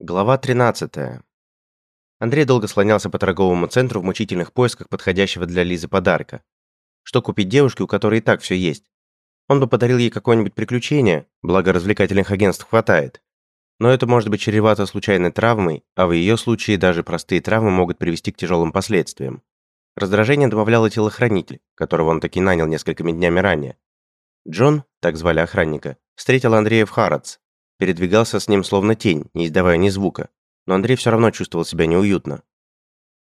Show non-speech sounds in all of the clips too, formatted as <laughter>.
Глава 13. Андрей долго слонялся по торговому центру в мучительных поисках подходящего для Лизы подарка. Что купить девушке, у которой и так все есть? Он бы подарил ей какое-нибудь приключение, благо развлекательных агентств хватает. Но это может быть чревато случайной травмой, а в ее случае даже простые травмы могут привести к тяжелым последствиям. Раздражение добавлял и телохранитель, которого он таки нанял несколькими днями ранее. Джон, так звали охранника, встретил Андрея в Харадс, передвигался с ним словно тень, не издавая ни звука, но Андрей все равно чувствовал себя неуютно.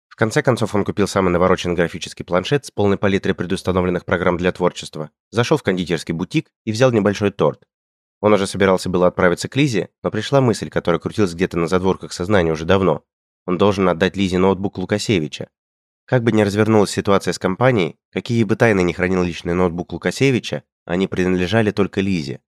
В конце концов он купил самый навороченный графический планшет с полной палитрой предустановленных программ для творчества, зашел в кондитерский бутик и взял небольшой торт. Он уже собирался было отправиться к Лизе, но пришла мысль, которая крутилась где-то на задворках сознания уже давно. Он должен отдать Лизе ноутбук Лукасевича. Как бы ни развернулась ситуация с компанией, какие бы тайны ни хранил личный ноутбук Лукасевича, они принадлежали только Лизе.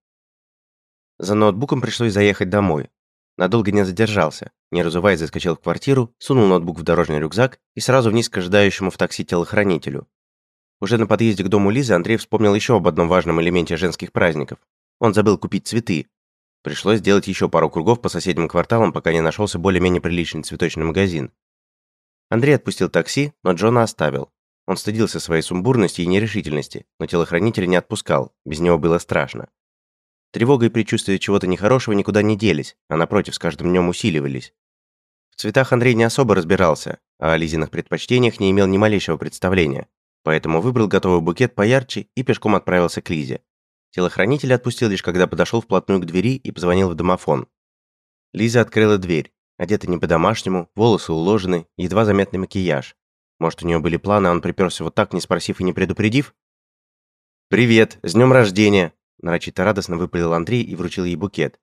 За ноутбуком пришлось заехать домой. Надолго не задержался. Не разуваясь, заскочил в квартиру, сунул ноутбук в дорожный рюкзак и сразу вниз к ожидающему в такси телохранителю. Уже на подъезде к дому Лизы Андрей вспомнил еще об одном важном элементе женских праздников. Он забыл купить цветы. Пришлось сделать еще пару кругов по соседним кварталам, пока не нашелся более-менее приличный цветочный магазин. Андрей отпустил такси, но Джона оставил. Он стыдился своей сумбурности и нерешительности, но телохранителя не отпускал, без него было страшно. Тревога и предчувствие чего-то нехорошего никуда не делись, а напротив, с каждым днем усиливались. В цветах Андрей не особо разбирался, а о Лизиных предпочтениях не имел ни малейшего представления, поэтому выбрал готовый букет поярче и пешком отправился к Лизе. Телохранитель отпустил лишь когда подошел вплотную к двери и позвонил в домофон. Лиза открыла дверь, одета не по-домашнему, волосы уложены, едва заметный макияж. Может, у нее были планы, а он приперся вот так, не спросив и не предупредив? «Привет, с днем рождения!» Нарочито радостно выпалил Андрей и вручил ей букет.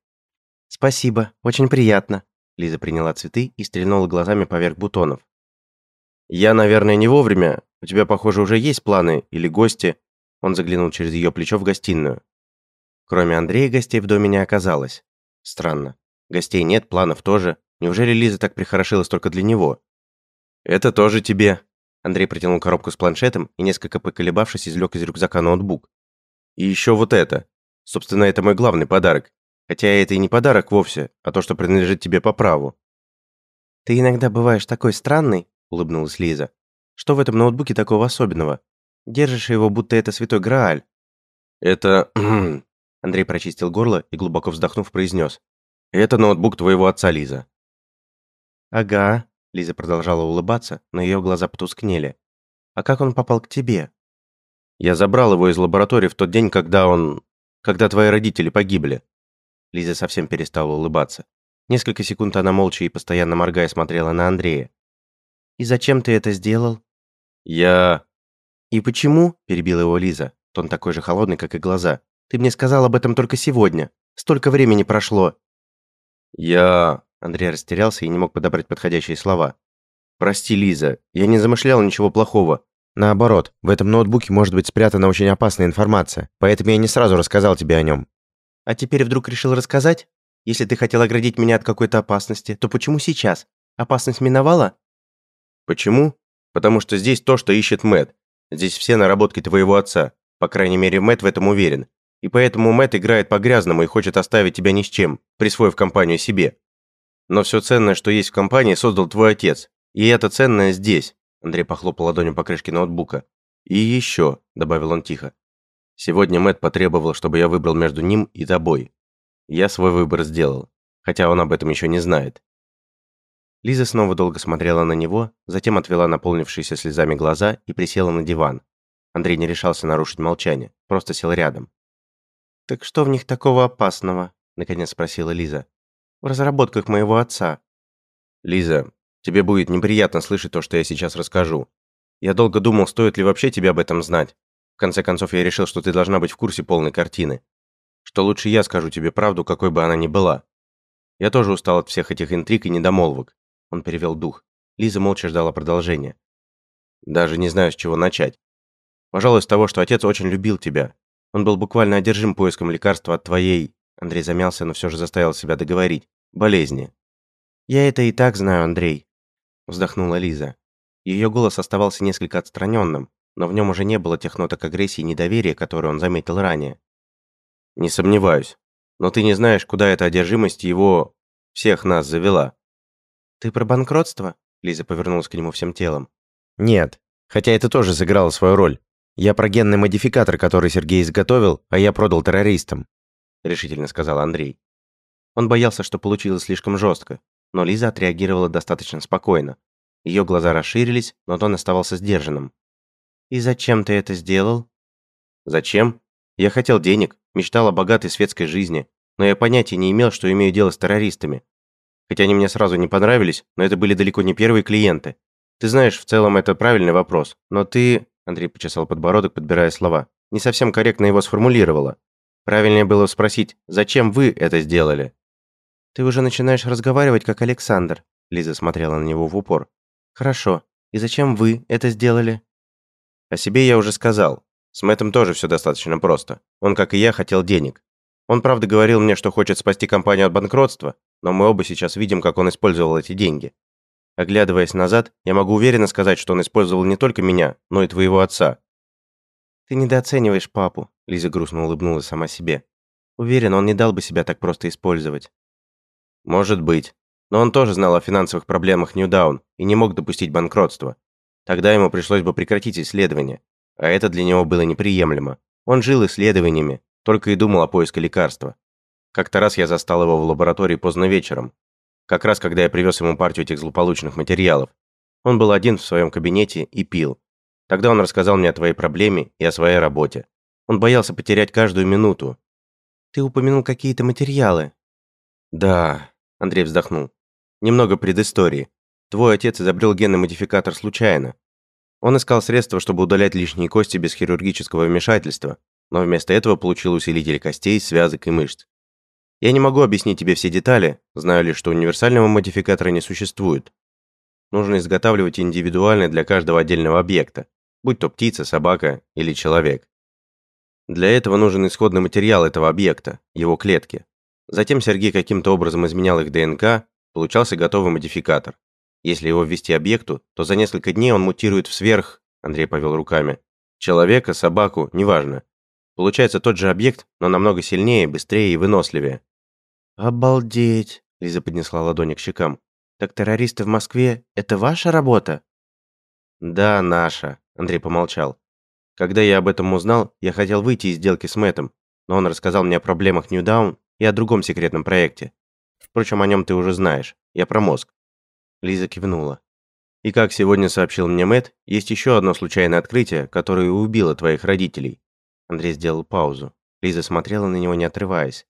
«Спасибо, очень приятно». Лиза приняла цветы и стрельнула глазами поверх бутонов. «Я, наверное, не вовремя. У тебя, похоже, уже есть планы или гости?» Он заглянул через ее плечо в гостиную. Кроме Андрея, гостей в доме не оказалось. Странно. Гостей нет, планов тоже. Неужели Лиза так прихорошилась только для него? «Это тоже тебе». Андрей протянул коробку с планшетом и, несколько поколебавшись, извлек из рюкзака ноутбук. «И еще вот это. Собственно, это мой главный подарок. Хотя это и не подарок вовсе, а то, что принадлежит тебе по праву». «Ты иногда бываешь такой странный», — улыбнулась Лиза. «Что в этом ноутбуке такого особенного? Держишь его, будто это святой Грааль». «Это...» <clears throat> Андрей прочистил горло и, глубоко вздохнув, произнес. «Это ноутбук твоего отца, Лиза». «Ага», — Лиза продолжала улыбаться, но ее глаза потускнели. «А как он попал к тебе?» «Я забрал его из лаборатории в тот день, когда он когда твои родители погибли». Лиза совсем перестала улыбаться. Несколько секунд она молча и постоянно моргая смотрела на Андрея. «И зачем ты это сделал?» «Я...» «И почему?» – перебила его Лиза. Тон такой же холодный, как и глаза. «Ты мне сказал об этом только сегодня. Столько времени прошло». «Я...» Андрей растерялся и не мог подобрать подходящие слова. «Прости, Лиза, я не замышлял ничего плохого. Наоборот, в этом ноутбуке может быть спрятана очень опасная информация, поэтому я не сразу рассказал тебе о нем. А теперь вдруг решил рассказать? Если ты хотел оградить меня от какой-то опасности, то почему сейчас? Опасность миновала? Почему? Потому что здесь то, что ищет Мэт. Здесь все наработки твоего отца. По крайней мере, Мэт в этом уверен. И поэтому Мэт играет по-грязному и хочет оставить тебя ни с чем, присвоив компанию себе. Но все ценное, что есть в компании, создал твой отец. И это ценное здесь. Андрей похлопал ладонью по крышке ноутбука. «И еще», – добавил он тихо. «Сегодня Мэт потребовал, чтобы я выбрал между ним и тобой. Я свой выбор сделал, хотя он об этом еще не знает». Лиза снова долго смотрела на него, затем отвела наполнившиеся слезами глаза и присела на диван. Андрей не решался нарушить молчание, просто сел рядом. «Так что в них такого опасного?» – наконец спросила Лиза. «В разработках моего отца». «Лиза, Тебе будет неприятно слышать то, что я сейчас расскажу. Я долго думал, стоит ли вообще тебе об этом знать. В конце концов, я решил, что ты должна быть в курсе полной картины. Что лучше я скажу тебе правду, какой бы она ни была. Я тоже устал от всех этих интриг и недомолвок. Он перевел дух. Лиза молча ждала продолжения. Даже не знаю, с чего начать. Пожалуй, с того, что отец очень любил тебя. Он был буквально одержим поиском лекарства от твоей... Андрей замялся, но все же заставил себя договорить. Болезни. Я это и так знаю, Андрей вздохнула Лиза. Ее голос оставался несколько отстраненным, но в нем уже не было тех ноток агрессии и недоверия, которые он заметил ранее. «Не сомневаюсь. Но ты не знаешь, куда эта одержимость его... Всех нас завела. Ты про банкротство? Лиза повернулась к нему всем телом. Нет, хотя это тоже сыграло свою роль. Я про генный модификатор, который Сергей изготовил, а я продал террористам, решительно сказал Андрей. Он боялся, что получилось слишком жестко, но Лиза отреагировала достаточно спокойно. Ее глаза расширились, но тон оставался сдержанным. «И зачем ты это сделал?» «Зачем? Я хотел денег, мечтал о богатой светской жизни, но я понятия не имел, что имею дело с террористами. Хотя они мне сразу не понравились, но это были далеко не первые клиенты. Ты знаешь, в целом это правильный вопрос, но ты, Андрей почесал подбородок, подбирая слова, не совсем корректно его сформулировала. Правильнее было спросить, зачем вы это сделали? Ты уже начинаешь разговаривать как Александр, Лиза смотрела на него в упор. Хорошо. И зачем вы это сделали? О себе я уже сказал. С Мэттом тоже все достаточно просто. Он, как и я, хотел денег. Он, правда, говорил мне, что хочет спасти компанию от банкротства, но мы оба сейчас видим, как он использовал эти деньги. Оглядываясь назад, я могу уверенно сказать, что он использовал не только меня, но и твоего отца. Ты недооцениваешь папу, Лиза грустно улыбнулась сама себе. Уверен, он не дал бы себя так просто использовать. Может быть. Но он тоже знал о финансовых проблемах Ньюдаун и не мог допустить банкротства. Тогда ему пришлось бы прекратить исследования, а это для него было неприемлемо. Он жил исследованиями, только и думал о поиске лекарства. Как-то раз я застал его в лаборатории поздно вечером. Как раз когда я привез ему партию этих злополучных материалов. Он был один в своем кабинете и пил. Тогда он рассказал мне о твоей проблеме и о своей работе. Он боялся потерять каждую минуту. Ты упомянул какие-то материалы. Да, Андрей вздохнул. Немного предыстории. Твой отец изобрел генный модификатор случайно. Он искал средства, чтобы удалять лишние кости без хирургического вмешательства, но вместо этого получил усилители костей, связок и мышц. Я не могу объяснить тебе все детали, знаю лишь, что универсального модификатора не существует. Нужно изготавливать индивидуально для каждого отдельного объекта, будь то птица, собака или человек. Для этого нужен исходный материал этого объекта, его клетки. Затем Сергей каким-то образом изменял их ДНК, получался готовый модификатор. Если его ввести объекту, то за несколько дней он мутирует в сверх, Андрей повел руками, человека, собаку, неважно. Получается тот же объект, но намного сильнее, быстрее и выносливее. «Обалдеть!» – Лиза поднесла ладони к щекам. «Так террористы в Москве – это ваша работа?» «Да, наша», – Андрей помолчал. «Когда я об этом узнал, я хотел выйти из сделки с Мэттом, но он рассказал мне о проблемах Ньюдаун и о другом секретном проекте. Впрочем, о нем ты уже знаешь. Я про мозг». Лиза кивнула. «И как сегодня сообщил мне Мэтт, есть еще одно случайное открытие, которое убило твоих родителей». Андрей сделал паузу. Лиза смотрела на него, не отрываясь.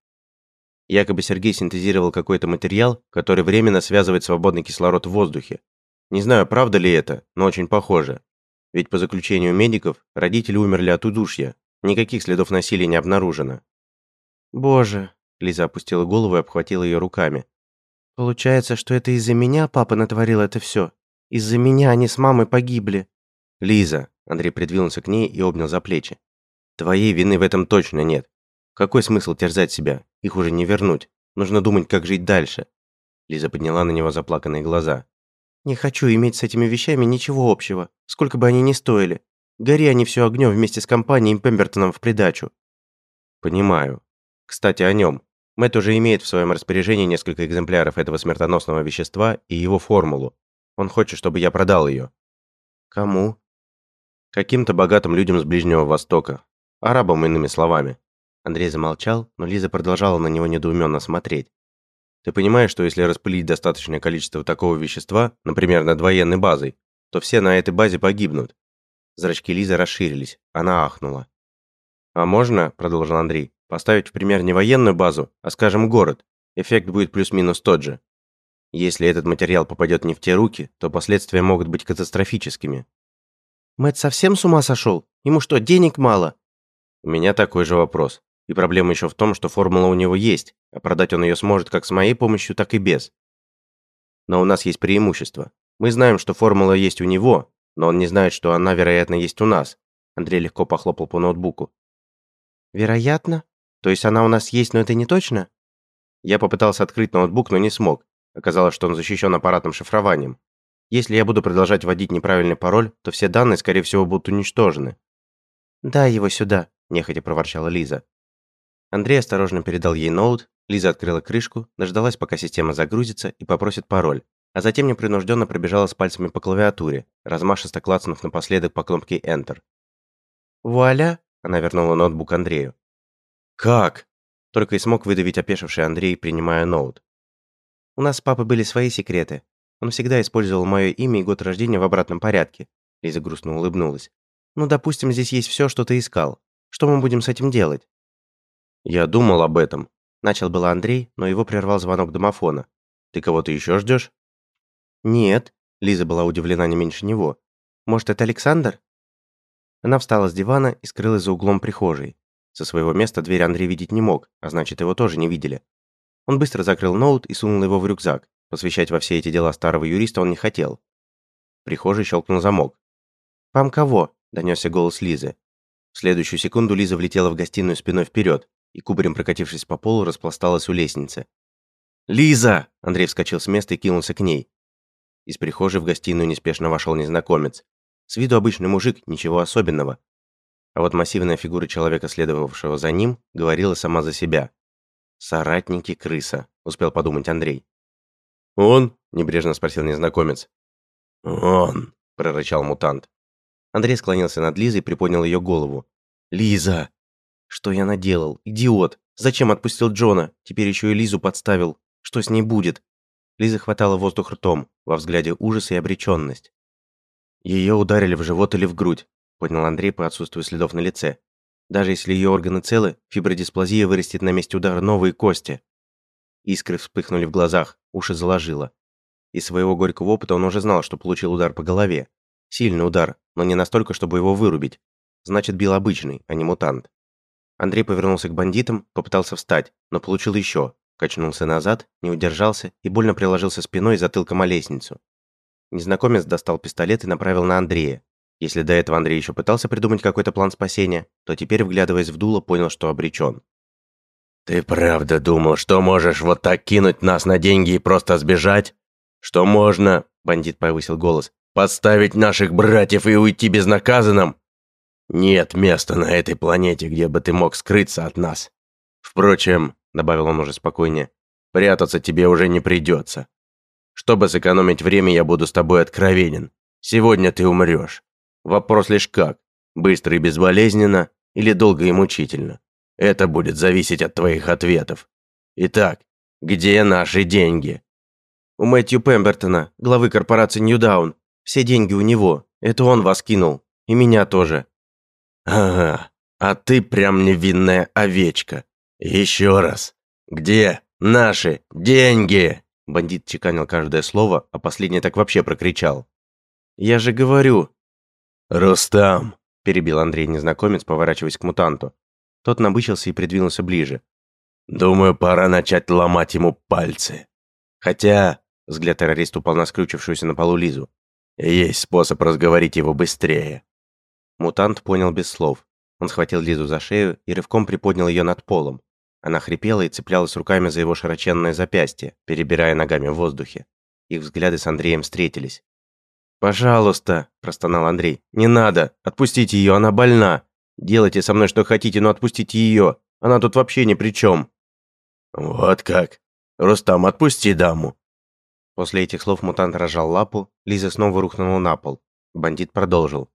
Якобы Сергей синтезировал какой-то материал, который временно связывает свободный кислород в воздухе. Не знаю, правда ли это, но очень похоже. Ведь по заключению медиков, родители умерли от удушья. Никаких следов насилия не обнаружено. «Боже!» – Лиза опустила голову и обхватила ее руками. «Получается, что это из-за меня папа натворил это все? Из-за меня они с мамой погибли?» «Лиза!» – Андрей придвинулся к ней и обнял за плечи. «Твоей вины в этом точно нет. Какой смысл терзать себя? Их уже не вернуть. Нужно думать, как жить дальше. Лиза подняла на него заплаканные глаза. Не хочу иметь с этими вещами ничего общего, сколько бы они ни стоили. Гори они все огнем вместе с компанией Пембертоном в придачу. Понимаю. Кстати, о нем. Мэтт уже имеет в своем распоряжении несколько экземпляров этого смертоносного вещества и его формулу. Он хочет, чтобы я продал ее. Кому? Каким-то богатым людям с Ближнего Востока. Арабам, иными словами. Андрей замолчал, но Лиза продолжала на него недоуменно смотреть. «Ты понимаешь, что если распылить достаточное количество такого вещества, например, над военной базой, то все на этой базе погибнут?» Зрачки Лизы расширились. Она ахнула. «А можно, — продолжил Андрей, — поставить в пример не военную базу, а, скажем, город. Эффект будет плюс-минус тот же. Если этот материал попадет не в те руки, то последствия могут быть катастрофическими». «Мэтт совсем с ума сошел? Ему что, денег мало?» «У меня такой же вопрос. И проблема еще в том, что формула у него есть, а продать он ее сможет как с моей помощью, так и без. Но у нас есть преимущество. Мы знаем, что формула есть у него, но он не знает, что она, вероятно, есть у нас. Андрей легко похлопал по ноутбуку. Вероятно? То есть она у нас есть, но это не точно? Я попытался открыть ноутбук, но не смог. Оказалось, что он защищен аппаратным шифрованием. Если я буду продолжать вводить неправильный пароль, то все данные, скорее всего, будут уничтожены. «Дай его сюда», – нехотя проворчала Лиза. Андрей осторожно передал ей ноут, Лиза открыла крышку, дождалась, пока система загрузится и попросит пароль, а затем непринужденно пробежала с пальцами по клавиатуре, размашисто клацнув напоследок по кнопке Enter. «Вуаля!» – она вернула ноутбук Андрею. «Как?» – только и смог выдавить опешивший Андрей, принимая ноут. «У нас с папой были свои секреты. Он всегда использовал мое имя и год рождения в обратном порядке», – Лиза грустно улыбнулась. «Ну, допустим, здесь есть все, что ты искал. Что мы будем с этим делать?» «Я думал об этом», Начал было Андрей, но его прервал звонок домофона. «Ты кого-то еще ждешь?» «Нет», — Лиза была удивлена не меньше него. «Может, это Александр?» Она встала с дивана и скрылась за углом прихожей. Со своего места дверь Андрей видеть не мог, а значит, его тоже не видели. Он быстро закрыл ноут и сунул его в рюкзак. Посвящать во все эти дела старого юриста он не хотел. В прихожей щелкнул замок. «Вам кого?» – донесся голос Лизы. В следующую секунду Лиза влетела в гостиную спиной вперед, и кубарем прокатившись по полу, распласталась у лестницы. «Лиза!» – Андрей вскочил с места и кинулся к ней. Из прихожей в гостиную неспешно вошел незнакомец. С виду обычный мужик, ничего особенного. А вот массивная фигура человека, следовавшего за ним, говорила сама за себя. «Соратники крыса», – успел подумать Андрей. «Он?» – небрежно спросил незнакомец. «Он!» – прорычал мутант. Андрей склонился над Лизой и приподнял ее голову. «Лиза!» Что я наделал? Идиот! Зачем отпустил Джона? Теперь еще и Лизу подставил. Что с ней будет? Лиза хватала воздух ртом, во взгляде ужас и обреченность. Ее ударили в живот или в грудь, поднял Андрей по отсутствию следов на лице. Даже если ее органы целы, фибродисплазия вырастет на месте удара новые кости. Искры вспыхнули в глазах, уши заложило. Из своего горького опыта он уже знал, что получил удар по голове. Сильный удар, но не настолько, чтобы его вырубить. Значит, бил обычный, а не мутант. Андрей повернулся к бандитам, попытался встать, но получил еще, качнулся назад, не удержался и больно приложился спиной и затылком о лестницу. Незнакомец достал пистолет и направил на Андрея. Если до этого Андрей еще пытался придумать какой-то план спасения, то теперь, вглядываясь в дуло, понял, что обречен. «Ты правда думал, что можешь вот так кинуть нас на деньги и просто сбежать? Что можно, — бандит повысил голос, — подставить наших братьев и уйти безнаказанным? Нет места на этой планете, где бы ты мог скрыться от нас. Впрочем, добавил он уже спокойнее, прятаться тебе уже не придется. Чтобы сэкономить время, я буду с тобой откровенен. Сегодня ты умрешь. Вопрос лишь как, быстро и безболезненно или долго и мучительно. Это будет зависеть от твоих ответов. Итак, где наши деньги? У Мэтью Пембертона, главы корпорации Ньюдаун. Все деньги у него. Это он вас кинул. И меня тоже. «Ага, а ты прям невинная овечка. Еще раз. Где наши деньги?» Бандит чеканил каждое слово, а последнее так вообще прокричал. «Я же говорю!» «Рустам!» – перебил Андрей незнакомец, поворачиваясь к мутанту. Тот набычился и придвинулся ближе. «Думаю, пора начать ломать ему пальцы. Хотя...» – взгляд террориста упал на скрючившуюся на полу Лизу. «Есть способ разговорить его быстрее». Мутант понял без слов. Он схватил Лизу за шею и рывком приподнял ее над полом. Она хрипела и цеплялась руками за его широченное запястье, перебирая ногами в воздухе. Их взгляды с Андреем встретились. «Пожалуйста», – простонал Андрей, – «не надо, отпустите ее, она больна. Делайте со мной что хотите, но отпустите ее, она тут вообще ни при чем». «Вот как? Рустам, отпусти даму». После этих слов мутант разжал лапу, Лиза снова рухнула на пол. Бандит продолжил.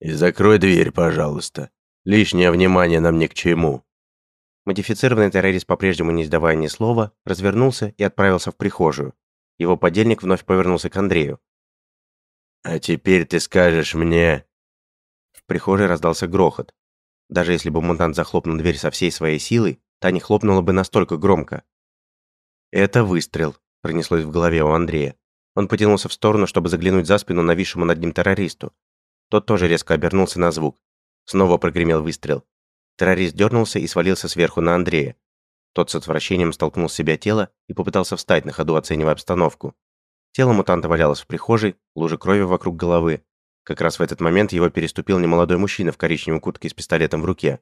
И закрой дверь, пожалуйста. Лишнее внимание нам ни к чему». Модифицированный террорист, по-прежнему не издавая ни слова, развернулся и отправился в прихожую. Его подельник вновь повернулся к Андрею. «А теперь ты скажешь мне...» В прихожей раздался грохот. Даже если бы мутант захлопнул дверь со всей своей силой, та не хлопнула бы настолько громко. «Это выстрел», – пронеслось в голове у Андрея. Он потянулся в сторону, чтобы заглянуть за спину нависшему над ним террористу, тот тоже резко обернулся на звук. Снова прогремел выстрел. Террорист дернулся и свалился сверху на Андрея. Тот с отвращением столкнул с себя тело и попытался встать на ходу, оценивая обстановку. Тело мутанта валялось в прихожей, лужи крови вокруг головы. Как раз в этот момент его переступил немолодой мужчина в коричневой куртке с пистолетом в руке.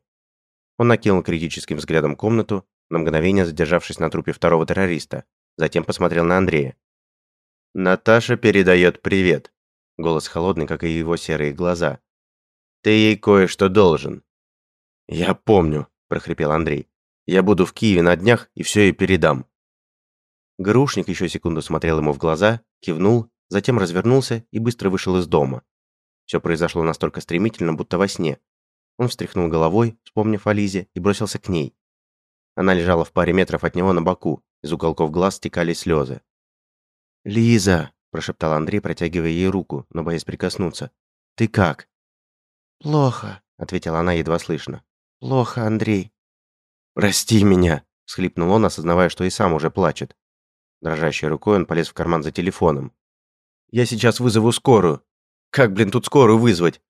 Он накинул критическим взглядом комнату, на мгновение задержавшись на трупе второго террориста, затем посмотрел на Андрея. «Наташа передает привет», Голос холодный, как и его серые глаза. «Ты ей кое-что должен». «Я помню», – прохрипел Андрей. Я буду в Киеве на днях и все ей передам». Грушник еще секунду смотрел ему в глаза, кивнул, затем развернулся и быстро вышел из дома. Все произошло настолько стремительно, будто во сне. Он встряхнул головой, вспомнив о Лизе, и бросился к ней. Она лежала в паре метров от него на боку, из уголков глаз стекали слезы. «Лиза!» – прошептал Андрей, протягивая ей руку, но боясь прикоснуться. «Ты как?» «Плохо», – ответила она едва слышно. «Плохо, Андрей». «Прости меня!» – всхлипнул он, осознавая, что и сам уже плачет. Дрожащей рукой он полез в карман за телефоном. «Я сейчас вызову скорую. Как, блин, тут скорую вызвать?»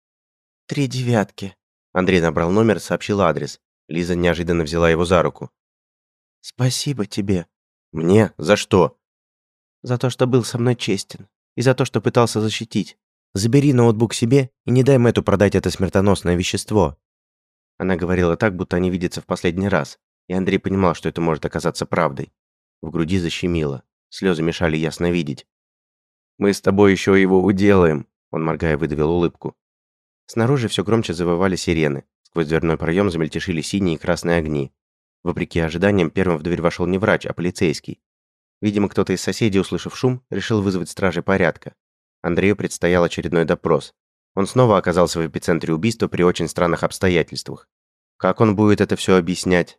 «Три девятки». Андрей набрал номер, сообщил адрес. Лиза неожиданно взяла его за руку. «Спасибо тебе». «Мне? За что?» «За то, что был со мной честен. И за то, что пытался защитить. Забери ноутбук себе и не дай Мэтту продать это смертоносное вещество». Она говорила так, будто они видятся в последний раз, и Андрей понимал, что это может оказаться правдой. В груди защемило. Слезы мешали ясно видеть. «Мы с тобой еще его уделаем», — он, моргая, выдавил улыбку. Снаружи все громче завывали сирены. Сквозь дверной проем замельтешили синие и красные огни. Вопреки ожиданиям, первым в дверь вошел не врач, а полицейский. Видимо, кто-то из соседей, услышав шум, решил вызвать стражи порядка. Андрею предстоял очередной допрос. Он снова оказался в эпицентре убийства при очень странных обстоятельствах. Как он будет это все объяснять?